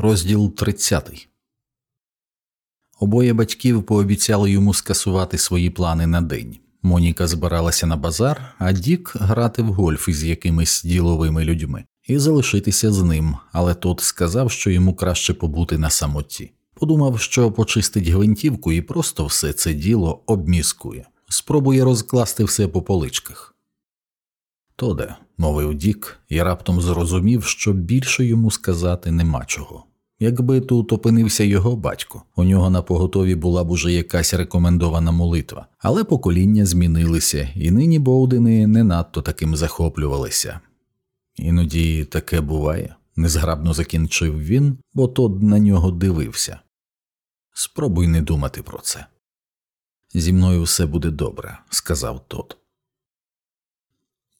Розділ 30 Обоє батьків пообіцяли йому скасувати свої плани на день. Моніка збиралася на базар, а Дік грати в гольф із якимись діловими людьми і залишитися з ним, але тот сказав, що йому краще побути на самоті. Подумав, що почистить гвинтівку і просто все це діло обміскує, спробує розкласти все по поличках. Тоде, мовив Дік, і раптом зрозумів, що більше йому сказати нема чого. Якби тут опинився його батько, у нього на поготові була б уже якась рекомендована молитва, але покоління змінилися, і нині Боудини не надто таким захоплювалися. Іноді таке буває, незграбно закінчив він, бо тот на нього дивився. Спробуй не думати про це. Зі мною все буде добре, сказав тот.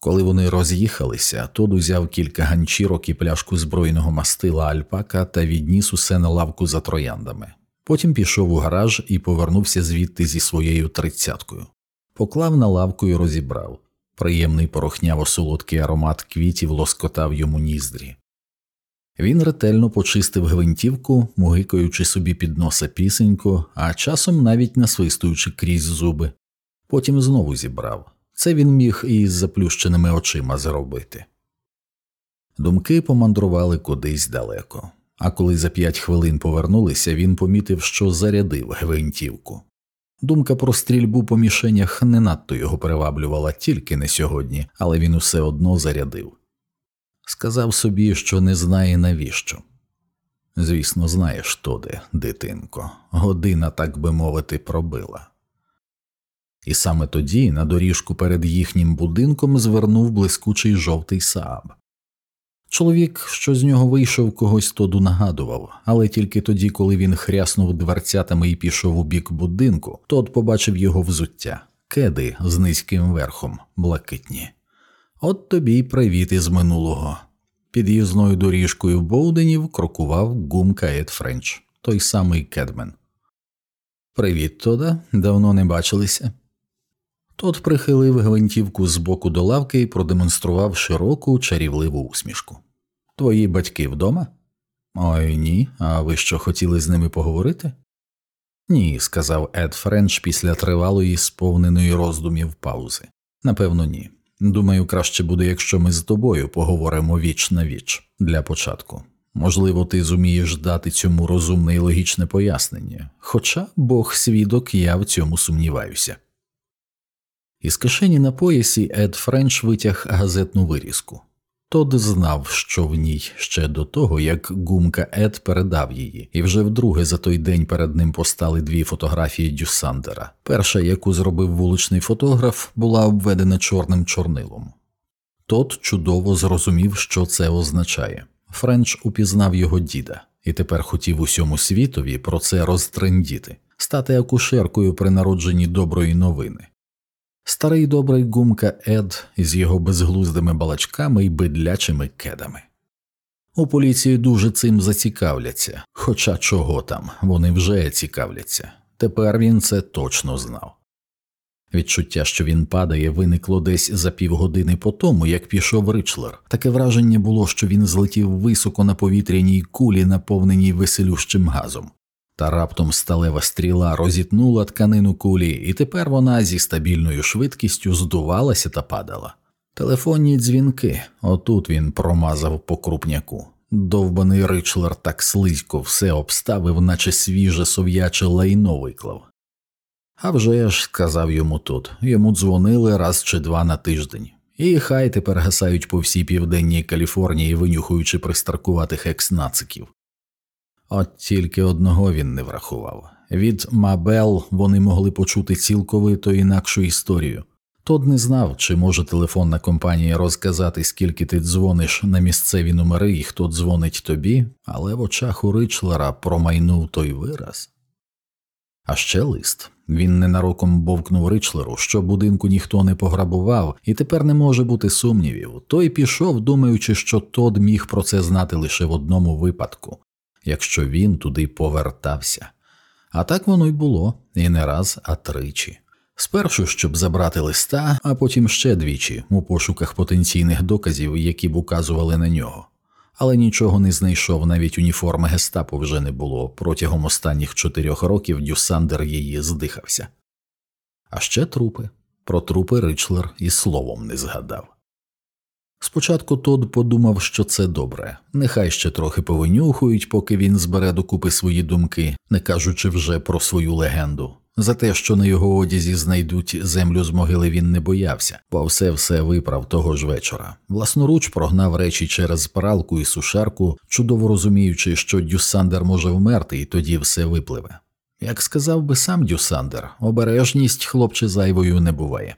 Коли вони роз'їхалися, Тод узяв кілька ганчірок і пляшку збройного мастила Альпака та відніс усе на лавку за трояндами. Потім пішов у гараж і повернувся звідти зі своєю тридцяткою. Поклав на лавку і розібрав. Приємний порохняво солодкий аромат квітів лоскотав йому ніздрі. Він ретельно почистив гвинтівку, мугикаючи собі під носа пісеньку, а часом навіть насвистуючи крізь зуби. Потім знову зібрав. Це він міг із заплющеними очима зробити. Думки помандрували кудись далеко, а коли за п'ять хвилин повернулися, він помітив, що зарядив гвинтівку. Думка про стрільбу по мішенях не надто його приваблювала тільки не сьогодні, але він усе одно зарядив. Сказав собі, що не знає навіщо. Звісно, знаєш, Тоде, дитинко, година, так би мовити, пробила. І саме тоді на доріжку перед їхнім будинком звернув блискучий жовтий Сааб. Чоловік, що з нього вийшов, когось тоду нагадував, але тільки тоді, коли він хряснув дверцятами і пішов у бік будинку, тот побачив його взуття, кеди з низьким верхом, блакитні. От тобі й привіт із минулого. Під'їзною доріжкою Боуденів крокував гумка Ед Френч, той самий кедмен. Привіт, Тода, давно не бачилися. Тот прихилив гвинтівку з боку до лавки і продемонстрував широку чарівливу усмішку. Твої батьки вдома? Ой ні. А ви що хотіли з ними поговорити? Ні, сказав Ед Френч після тривалої, сповненої роздумів паузи. Напевно, ні. Думаю, краще буде, якщо ми з тобою поговоримо віч на віч для початку. Можливо, ти зумієш дати цьому розумне і логічне пояснення, хоча Бог свідок, я в цьому сумніваюся. Із кишені на поясі Ед Френч витяг газетну вирізку. Тод знав, що в ній ще до того, як гумка Ед передав її, і вже вдруге за той день перед ним постали дві фотографії Дюсандера. Перша, яку зробив вуличний фотограф, була обведена чорним чорнилом. Тот чудово зрозумів, що це означає. Френч упізнав його діда і тепер хотів усьому світові про це розтрендіти, стати акушеркою при народженні доброї новини. Старий добрий гумка Ед із його безглуздими балачками і бидлячими кедами. У поліції дуже цим зацікавляться, хоча чого там, вони вже цікавляться. Тепер він це точно знав. Відчуття, що він падає, виникло десь за півгодини по тому, як пішов Ричлер. Таке враження було, що він злетів високо на повітряній кулі, наповненій веселющим газом. Та раптом сталева стріла розітнула тканину кулі, і тепер вона зі стабільною швидкістю здувалася та падала. Телефонні дзвінки, отут він промазав по крупняку. Довбаний Ричлер так слизько все обставив, наче свіже сов'яче лайно виклав. «А вже ж», – сказав йому тут, йому дзвонили раз чи два на тиждень, і хай тепер гасають по всій південній Каліфорнії, винюхуючи пристаркуватих екс-нациків. От тільки одного він не врахував від Мабел вони могли почути цілковито інакшу історію. Тод не знав, чи може телефонна компанія розказати, скільки ти дзвониш на місцеві номери і хто дзвонить тобі, але в очах у Ричлера промайнув той вираз. А ще лист він ненароком бовкнув Ричлеру, що будинку ніхто не пограбував, і тепер не може бути сумнівів. Той пішов, думаючи, що Тод міг про це знати лише в одному випадку якщо він туди повертався. А так воно й було, і не раз, а тричі. Спершу, щоб забрати листа, а потім ще двічі у пошуках потенційних доказів, які б указували на нього. але нічого не знайшов, навіть уніформи гестапо вже не було. Протягом останніх чотирьох років Дюсандер її здихався. А ще трупи. Про трупи Ричлер і словом не згадав. Спочатку Тод подумав, що це добре, нехай ще трохи повинюхують, поки він збере докупи свої думки, не кажучи вже про свою легенду. За те, що на його одязі знайдуть землю з могили, він не боявся, бо все все виправ того ж вечора. Власноруч прогнав речі через пралку і сушарку, чудово розуміючи, що Дюсандер може вмерти, і тоді все випливе. Як сказав би сам Дюсандер, обережність хлопче зайвою не буває.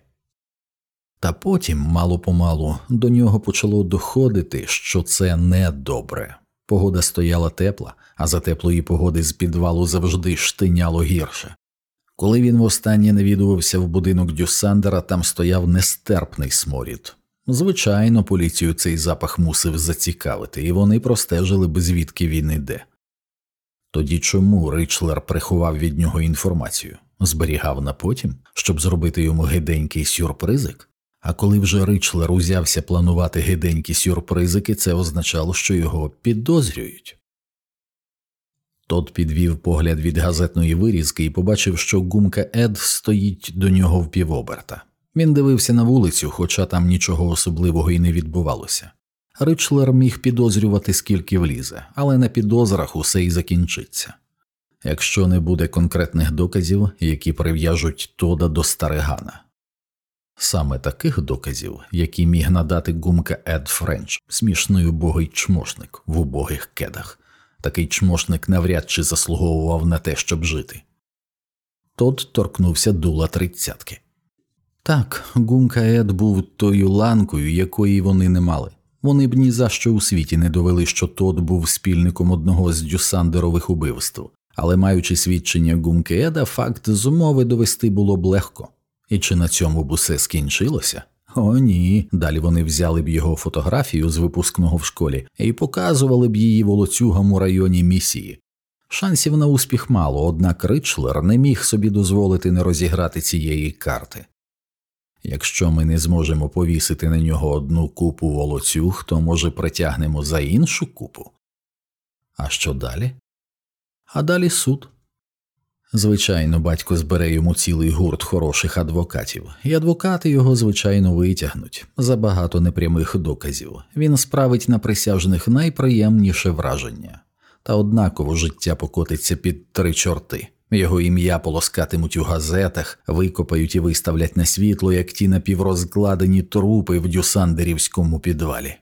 Та потім, мало помалу, до нього почало доходити, що це не добре. Погода стояла тепла, а за теплої погоди з підвалу завжди штиняло гірше. Коли він востаннє навідувався в будинок Дюсандера, там стояв нестерпний сморід. Звичайно, поліцію цей запах мусив зацікавити, і вони простежили би звідки він іде. Тоді чому Ричлер приховав від нього інформацію, зберігав на потім, щоб зробити йому гиденький сюрпризик? А коли вже Ричлер узявся планувати гиденькі сюрпризики, це означало, що його підозрюють. Тот підвів погляд від газетної вирізки і побачив, що гумка Ед стоїть до нього в півоберта. Він дивився на вулицю, хоча там нічого особливого і не відбувалося. Ричлер міг підозрювати, скільки влізе, але на підозрах усе і закінчиться. Якщо не буде конкретних доказів, які прив'яжуть Тода до Старигана. Саме таких доказів, які міг надати гумка Ед Френч, смішний убогий чмошник в убогих кедах. Такий чмошник навряд чи заслуговував на те, щоб жити. Тот торкнувся дула тридцятки. Так, гумка Ед був тою ланкою, якої вони не мали. Вони б ні за що у світі не довели, що Тот був спільником одного з дюсандерових убивств, але маючи свідчення гумки Еда, факт змови довести було б легко. І чи на цьому б усе скінчилося? О, ні. Далі вони взяли б його фотографію з випускного в школі і показували б її волоцюгам у районі місії. Шансів на успіх мало, однак Ричлер не міг собі дозволити не розіграти цієї карти. Якщо ми не зможемо повісити на нього одну купу волоцюг, то, може, притягнемо за іншу купу. А що далі? А далі суд. Звичайно, батько збере йому цілий гурт хороших адвокатів, і адвокати його, звичайно, витягнуть забагато непрямих доказів. Він справить на присяжних найприємніше враження, та однаково життя покотиться під три чорти. Його ім'я полоскатимуть у газетах, викопають і виставлять на світло, як ті напіврозкладені трупи в дюсандерівському підвалі.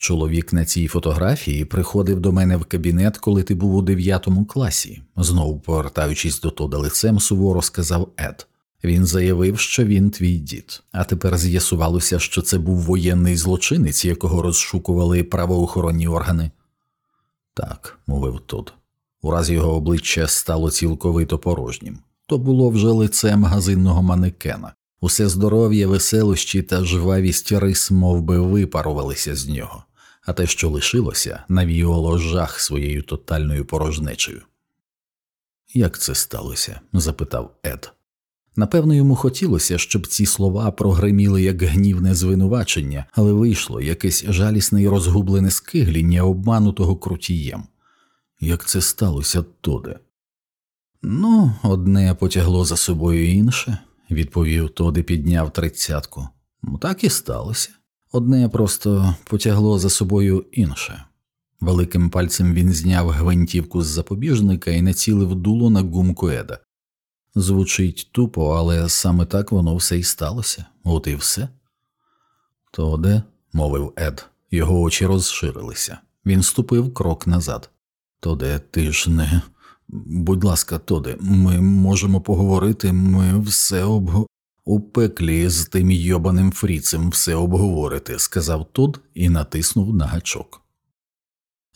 Чоловік на цій фотографії приходив до мене в кабінет, коли ти був у дев'ятому класі, знову повертаючись до Тода лицем, суворо сказав Ед. Він заявив, що він твій дід, а тепер з'ясувалося, що це був воєнний злочинець, якого розшукували правоохоронні органи. Так, мовив Тод. Ураз його обличчя стало цілковито порожнім. То було вже лице магазинного манекена. Усе здоров'я, веселощі та жвавість рис мов би, випарувалися з нього а те, що лишилося, навіювало жах своєю тотальною порожнечею. Як це сталося? запитав Ед. Напевно, йому хотілося, щоб ці слова прогриміли як гнівне звинувачення, але вийшло якесь жалісне і розгублене скигління обманутого крутієм. Як це сталося Тоде? Ну, одне потягло за собою інше, відповів Тоде, підняв тридцятку. Так і сталося. Одне просто потягло за собою інше. Великим пальцем він зняв гвинтівку з запобіжника і націлив дуло на гумку Еда. Звучить тупо, але саме так воно все і сталося, от і все. То де? мовив Ед, його очі розширилися. Він ступив крок назад. То де ти ж не. Будь ласка, Тоде, ми можемо поговорити, ми все обго. У пеклі з тим йобаним фріцем все обговорити, сказав Тод і натиснув на гачок.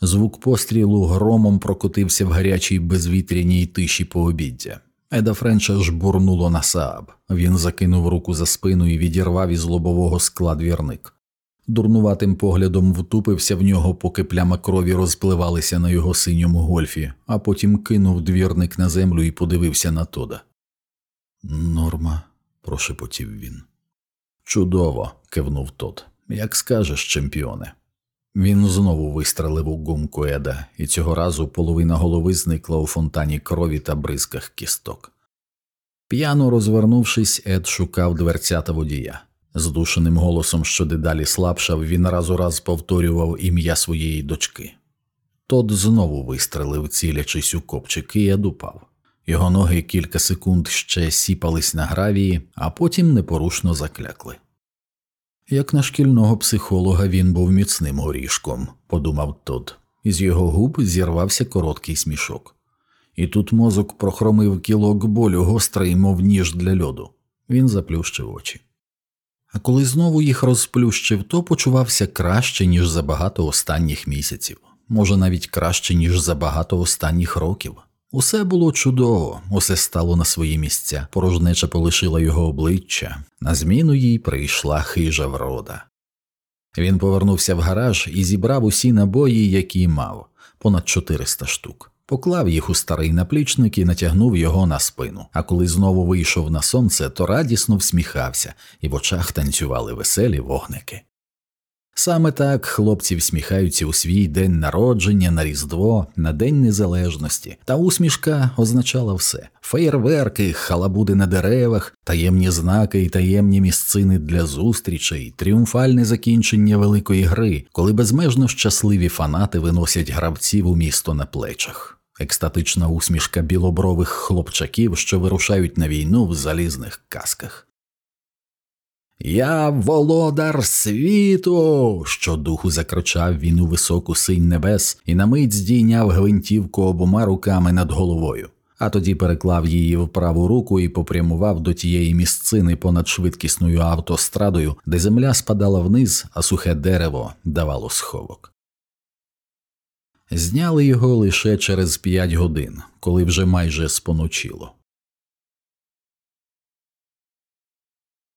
Звук пострілу громом прокотився в гарячій безвітряній тиші пообіддя. Еда Френча жбурнуло на Сааб. Він закинув руку за спину і відірвав із лобового скла двірник. Дурнуватим поглядом втупився в нього, поки пляма крові розпливалися на його синьому гольфі, а потім кинув двірник на землю і подивився на Тода. Норма прошепотів він. Чудово, кивнув тот. Як скажеш, чемпіоне. Він знову вистрелив у гумку Еда, і цього разу половина голови зникла у фонтані крові та бризках кісток. П'яно розвернувшись, Ед шукав дверцята водія. Здушеним голосом, що дедалі слабшав, він раз у раз повторював ім'я своєї дочки. Тот знову вистрелив, цілячись у копчик, і Ед упав. Його ноги кілька секунд ще сіпались на гравії, а потім непорушно заклякли. Як на шкільного психолога він був міцним горішком, подумав Тод, із його губ зірвався короткий смішок. І тут мозок прохромив кілок болю гострий, мов ніж для льоду. Він заплющив очі. А коли знову їх розплющив, то почувався краще, ніж за багато останніх місяців, може навіть краще, ніж за багато останніх років. Усе було чудово, усе стало на свої місця, порожнеча полишила його обличчя, на зміну їй прийшла хижа врода. Він повернувся в гараж і зібрав усі набої, які мав, понад 400 штук. Поклав їх у старий наплічник і натягнув його на спину. А коли знову вийшов на сонце, то радісно всміхався, і в очах танцювали веселі вогники. Саме так хлопці всміхаються у свій день народження, на Різдво, на День Незалежності, та усмішка означала все феєрверки, халабуди на деревах, таємні знаки і таємні місцини для зустрічей, тріумфальне закінчення великої гри, коли безмежно щасливі фанати виносять гравців у місто на плечах. Екстатична усмішка білобрових хлопчаків, що вирушають на війну в залізних касках. Я володар світу. щодуху закричав він у високу синь небес і на мить здійняв гвинтівку обома руками над головою, а тоді переклав її в праву руку і попрямував до тієї місцини понад швидкісною автострадою, де земля спадала вниз, а сухе дерево давало сховок. Зняли його лише через п'ять годин, коли вже майже споночило.